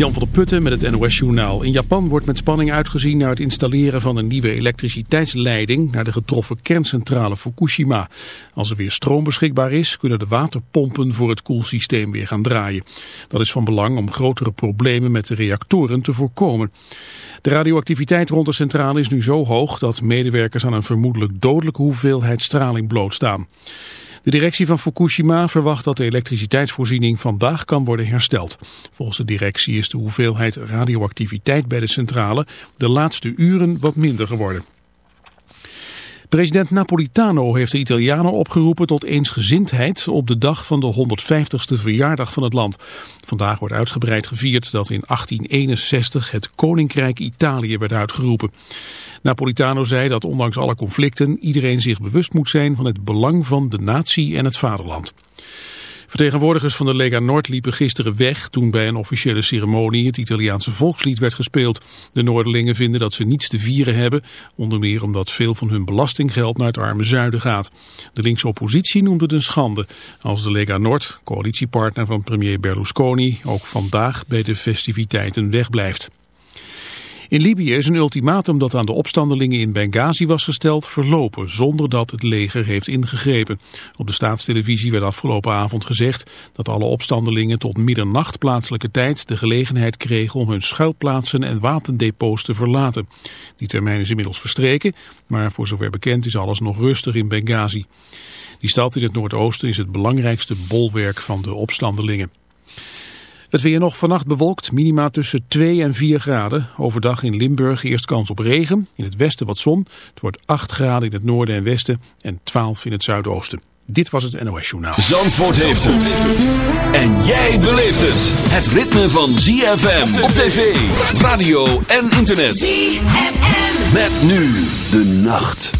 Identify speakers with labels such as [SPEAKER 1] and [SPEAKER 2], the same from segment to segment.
[SPEAKER 1] Jan van der Putten met het NOS-journaal. In Japan wordt met spanning uitgezien naar het installeren van een nieuwe elektriciteitsleiding naar de getroffen kerncentrale Fukushima. Als er weer stroom beschikbaar is, kunnen de waterpompen voor het koelsysteem weer gaan draaien. Dat is van belang om grotere problemen met de reactoren te voorkomen. De radioactiviteit rond de centrale is nu zo hoog dat medewerkers aan een vermoedelijk dodelijke hoeveelheid straling blootstaan. De directie van Fukushima verwacht dat de elektriciteitsvoorziening vandaag kan worden hersteld. Volgens de directie is de hoeveelheid radioactiviteit bij de centrale de laatste uren wat minder geworden. President Napolitano heeft de Italianen opgeroepen tot eensgezindheid op de dag van de 150ste verjaardag van het land. Vandaag wordt uitgebreid gevierd dat in 1861 het Koninkrijk Italië werd uitgeroepen. Napolitano zei dat ondanks alle conflicten iedereen zich bewust moet zijn van het belang van de natie en het vaderland. Vertegenwoordigers van de Lega Noord liepen gisteren weg toen bij een officiële ceremonie het Italiaanse volkslied werd gespeeld. De Noorderlingen vinden dat ze niets te vieren hebben, onder meer omdat veel van hun belastinggeld naar het arme zuiden gaat. De linkse oppositie noemde het een schande als de Lega Noord, coalitiepartner van premier Berlusconi, ook vandaag bij de festiviteiten wegblijft. In Libië is een ultimatum dat aan de opstandelingen in Benghazi was gesteld verlopen, zonder dat het leger heeft ingegrepen. Op de staatstelevisie werd afgelopen avond gezegd dat alle opstandelingen tot middernacht plaatselijke tijd de gelegenheid kregen om hun schuilplaatsen en wapendepots te verlaten. Die termijn is inmiddels verstreken, maar voor zover bekend is alles nog rustig in Benghazi. Die stad in het noordoosten is het belangrijkste bolwerk van de opstandelingen. Het weer nog vannacht bewolkt, minima tussen 2 en 4 graden. Overdag in Limburg eerst kans op regen, in het westen wat zon. Het wordt 8 graden in het noorden en westen en 12 in het zuidoosten. Dit was het NOS Journaal.
[SPEAKER 2] Zandvoort heeft het. En jij beleeft het. Het ritme van ZFM op tv, radio en internet.
[SPEAKER 3] ZFM.
[SPEAKER 2] Met nu de nacht.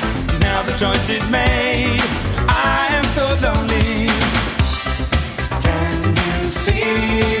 [SPEAKER 4] Now the choice is made. I am so lonely. Can you feel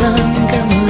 [SPEAKER 5] When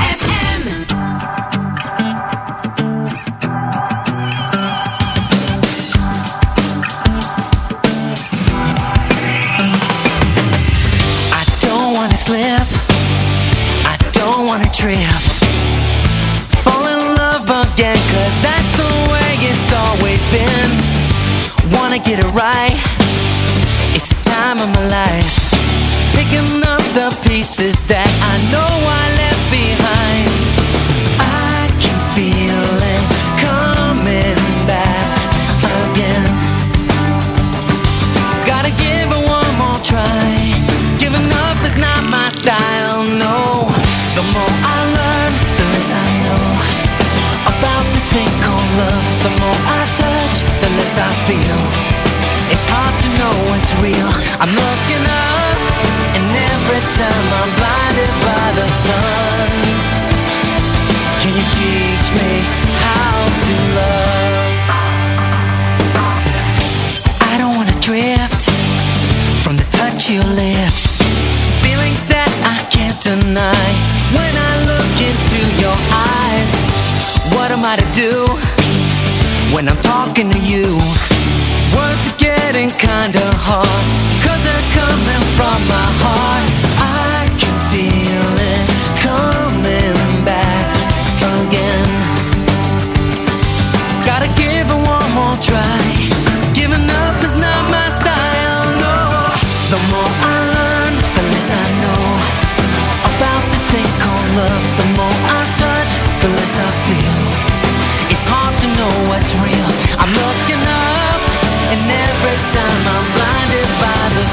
[SPEAKER 6] when I'm talking to you. Words are getting kinda hard, cause they're coming from my heart.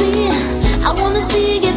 [SPEAKER 7] See, I wanna see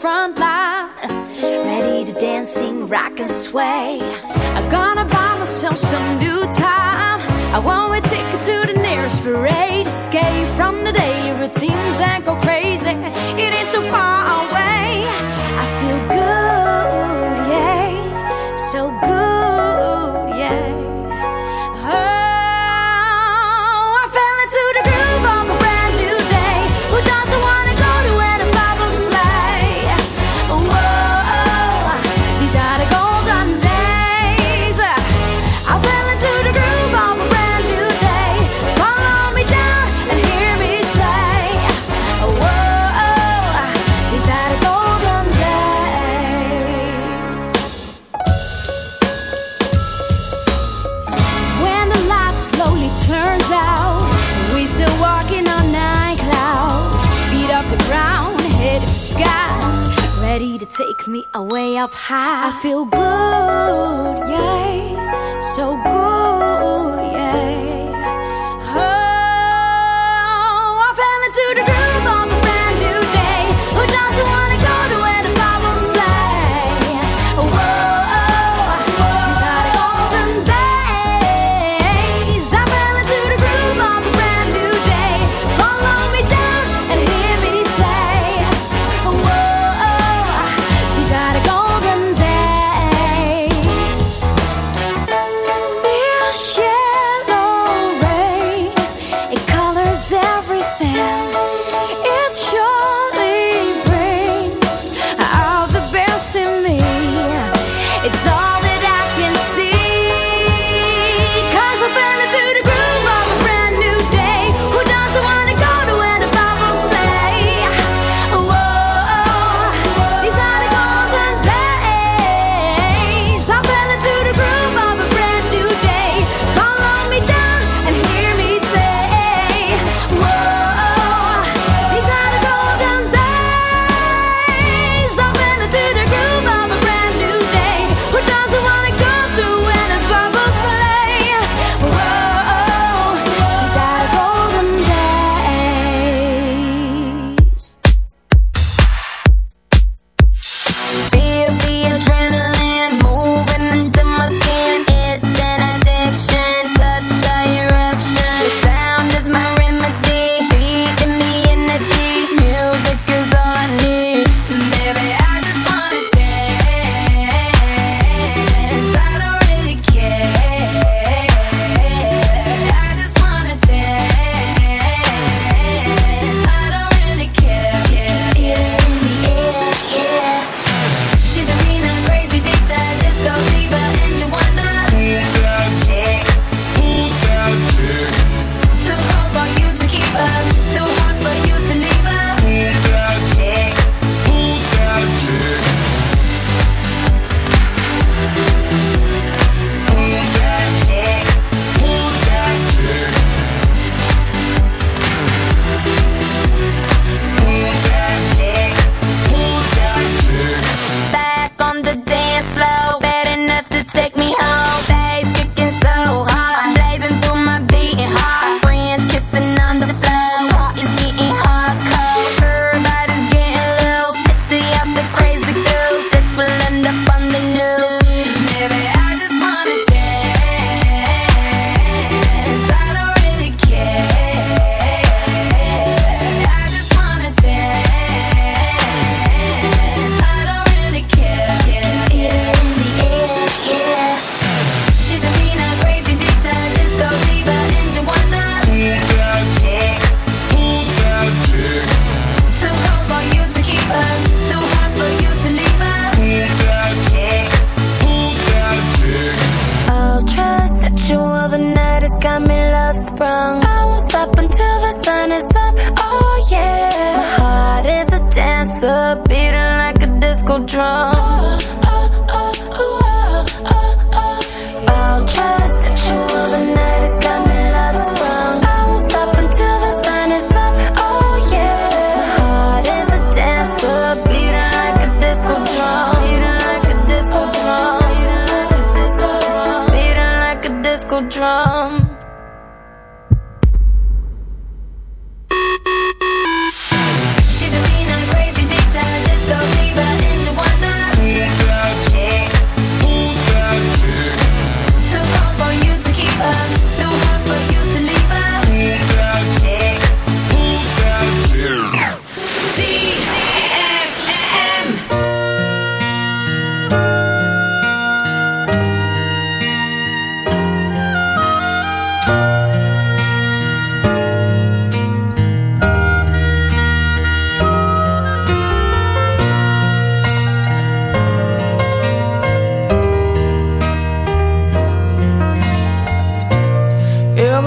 [SPEAKER 3] front line, ready to dance, sing, rock and sway. I'm gonna buy myself some new time. I want a ticket to the nearest parade, escape from the daily routines and go crazy. It is so far away. I feel good, yeah, so good. away up high. I feel good, yeah, so good.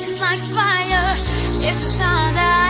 [SPEAKER 7] Catches like fire. It's a sound I,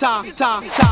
[SPEAKER 8] ta ta ta.